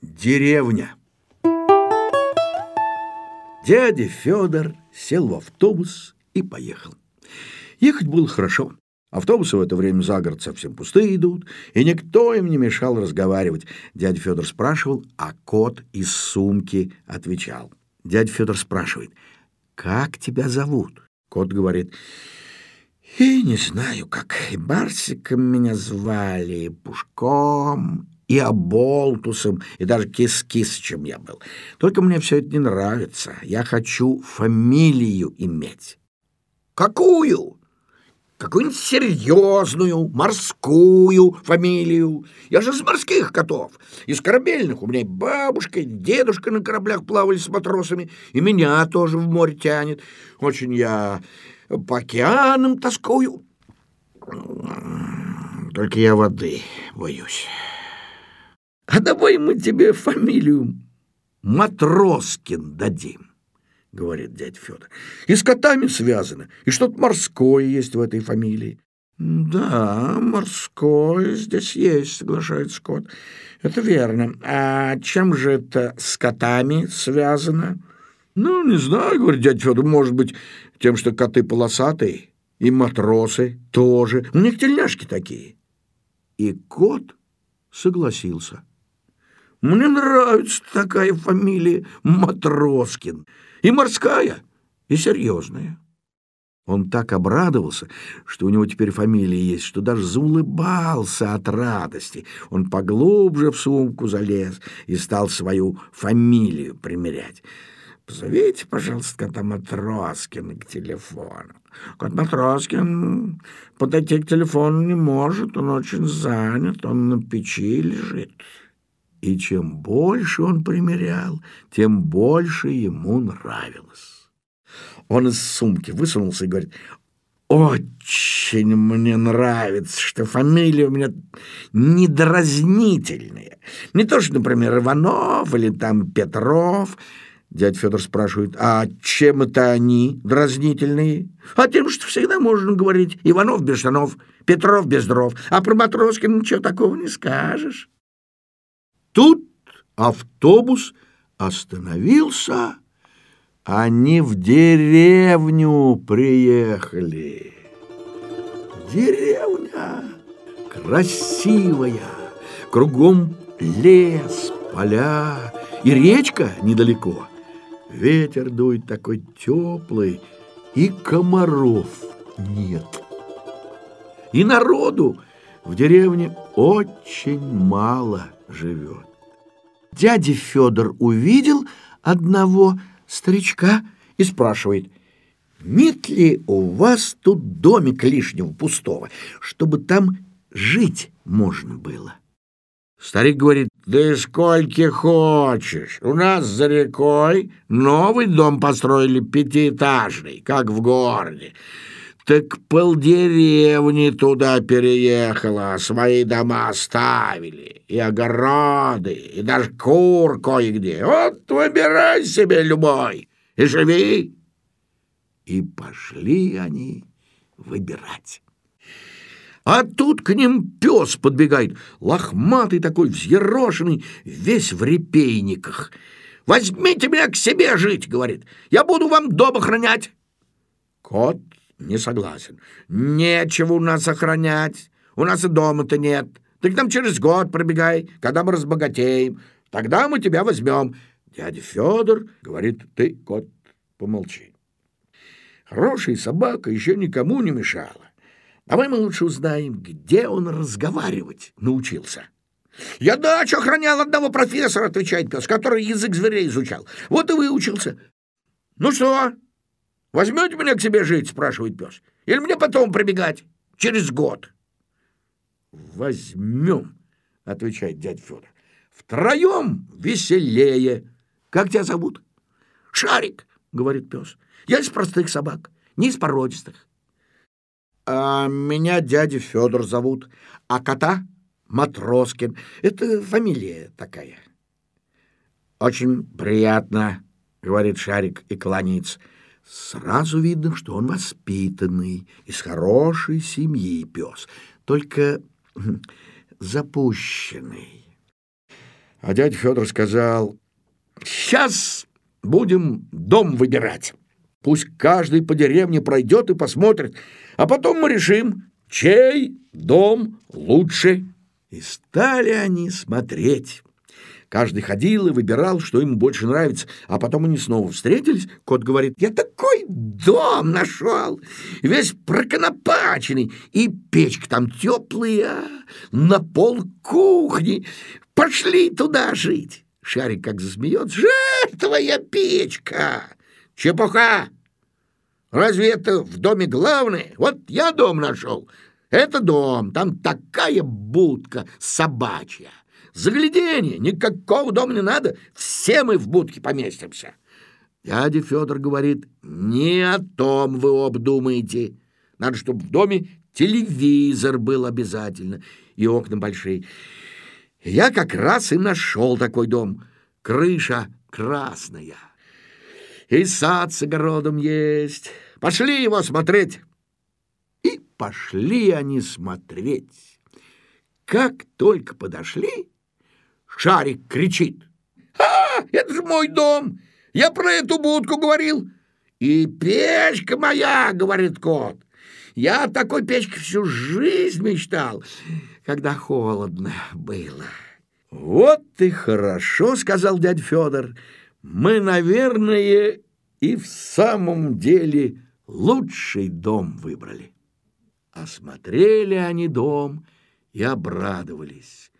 Деревня. Дядя Федор сел в автобус и поехал. Ехать было хорошо. Автобусы в это время за город совсем пустые идут, и никто им не мешал разговаривать. Дядя Федор спрашивал, а кот из сумки отвечал. Дядя Федор спрашивает, «Как тебя зовут?» Кот говорит, «И не знаю, как. И Барсиком меня звали, и Пушком, и Оболтусом, и даже Кис-Кисычем я был. Только мне все это не нравится. Я хочу фамилию иметь. Какую? Какую-нибудь серьезную, морскую фамилию. Я же из морских котов, из корабельных. У меня и бабушка, и дедушка на кораблях плавали с матросами, и меня тоже в море тянет. Очень я по океанам тоскую. Только я воды боюсь. А давай мы тебе фамилию Матроскин дадим, говорит дядя Федор. И с котами связано, и что-то морское есть в этой фамилии. Да, морское здесь есть, соглашается кот. Это верно. А чем же это с котами связано? Ну, не знаю, говорит дядя Федор, может быть, тем, что коты полосатые, и матросы тоже. У них тельняшки такие. И кот согласился. Мне нравится такая фамилия Матроскин. И морская, и серьезная. Он так обрадовался, что у него теперь фамилия есть, что даже заулыбался от радости. Он поглубже в сумку залез и стал свою фамилию примерять. «Позовите, пожалуйста, кота Матроскина к телефону». Кот Матроскин подойти к телефону не может, он очень занят, он на печи лежит. И чем больше он примерял, тем больше ему нравилось. Он из сумки высунулся и говорит, «Очень мне нравится, что фамилия у меня недразнительная. Не то, что, например, Иванов или там Петров». Дядя Федор спрашивает, «А чем это они дразнительные?» «А тем, что всегда можно говорить Иванов без штанов, Петров без дров, а про Матроскина ничего такого не скажешь». Тут автобус остановился, они в деревню приехали. Деревня красивая, кругом лес, поля и речка недалеко. Ветер дует такой теплый, и комаров нет. И народу в деревне очень мало живет. Дядя Федор увидел одного старичка и спрашивает, нет ли у вас тут домик лишнего пустого, чтобы там жить можно было? Старик говорит, да сколько хочешь. У нас за рекой новый дом построили пятиэтажный, как в городе. Так полдеревни туда переехала, свои дома оставили, и огороды, и даже кур кое-где. Вот выбирай себе любой и живи. И пошли они выбирать. А тут к ним пес подбегает, лохматый такой, взъерошенный, весь в репейниках. «Возьмите меня к себе жить», — говорит, — «я буду вам дом охранять». Кот не согласен. Нечего у нас охранять. У нас и дома-то нет. Ты к нам через год пробегай, когда мы разбогатеем. Тогда мы тебя возьмем. Дядя Федор говорит, ты, кот, помолчи. Хорошая собака еще никому не мешала. Давай мы лучше узнаем, где он разговаривать научился. «Я дачу охранял одного профессора», — отвечает пес, который язык зверей изучал. «Вот и выучился». «Ну что, Возьмете меня к себе жить, спрашивает пес. Или мне потом прибегать? Через год. Возьмем, отвечает дядя Федор. Втроем веселее. Как тебя зовут? Шарик, говорит пес. Я из простых собак, не из породистых. А меня дядя Федор зовут, а кота Матроскин. Это фамилия такая. Очень приятно, говорит Шарик и кланяется. Сразу видно, что он воспитанный, из хорошей семьи пес, только запущенный. А дядя Федор сказал, сейчас будем дом выбирать. Пусть каждый по деревне пройдет и посмотрит, а потом мы решим, чей дом лучше. И стали они смотреть. Каждый ходил и выбирал, что ему больше нравится. А потом они снова встретились. Кот говорит, я такой дом нашел, весь проконопаченный. И печка там теплая, на пол кухни. Пошли туда жить. Шарик как засмеется. Жертвая печка! Чепуха! Разве это в доме главное? Вот я дом нашел. Это дом, там такая будка собачья. Загляденье, никакого дома не надо, все мы в будке поместимся. Дядя Федор говорит, не о том вы обдумаете. Надо, чтобы в доме телевизор был обязательно и окна большие. Я как раз и нашел такой дом. Крыша красная. И сад с огородом есть. Пошли его смотреть. И пошли они смотреть. Как только подошли, Шарик кричит. «А, это же мой дом! Я про эту будку говорил!» «И печка моя!» — говорит кот. «Я о такой печке всю жизнь мечтал, когда холодно было». «Вот и хорошо!» — сказал дядь Федор. «Мы, наверное, и в самом деле лучший дом выбрали». Осмотрели они дом и обрадовались.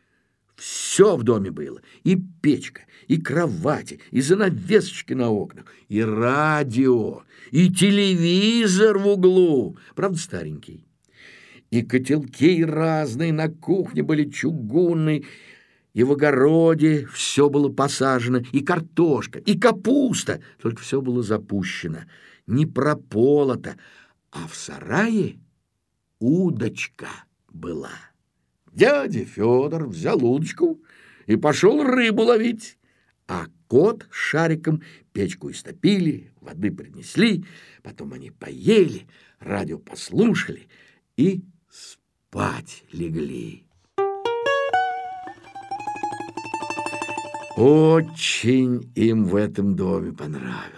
Все в доме было. И печка, и кровати, и занавесочки на окнах, и радио, и телевизор в углу. Правда, старенький. И котелки разные на кухне были чугунные, и в огороде все было посажено, и картошка, и капуста, только все было запущено, не прополото, а в сарае удочка была. Дядя Федор взял удочку и пошел рыбу ловить, а кот с шариком печку истопили, воды принесли, потом они поели, радио послушали и спать легли. Очень им в этом доме понравилось.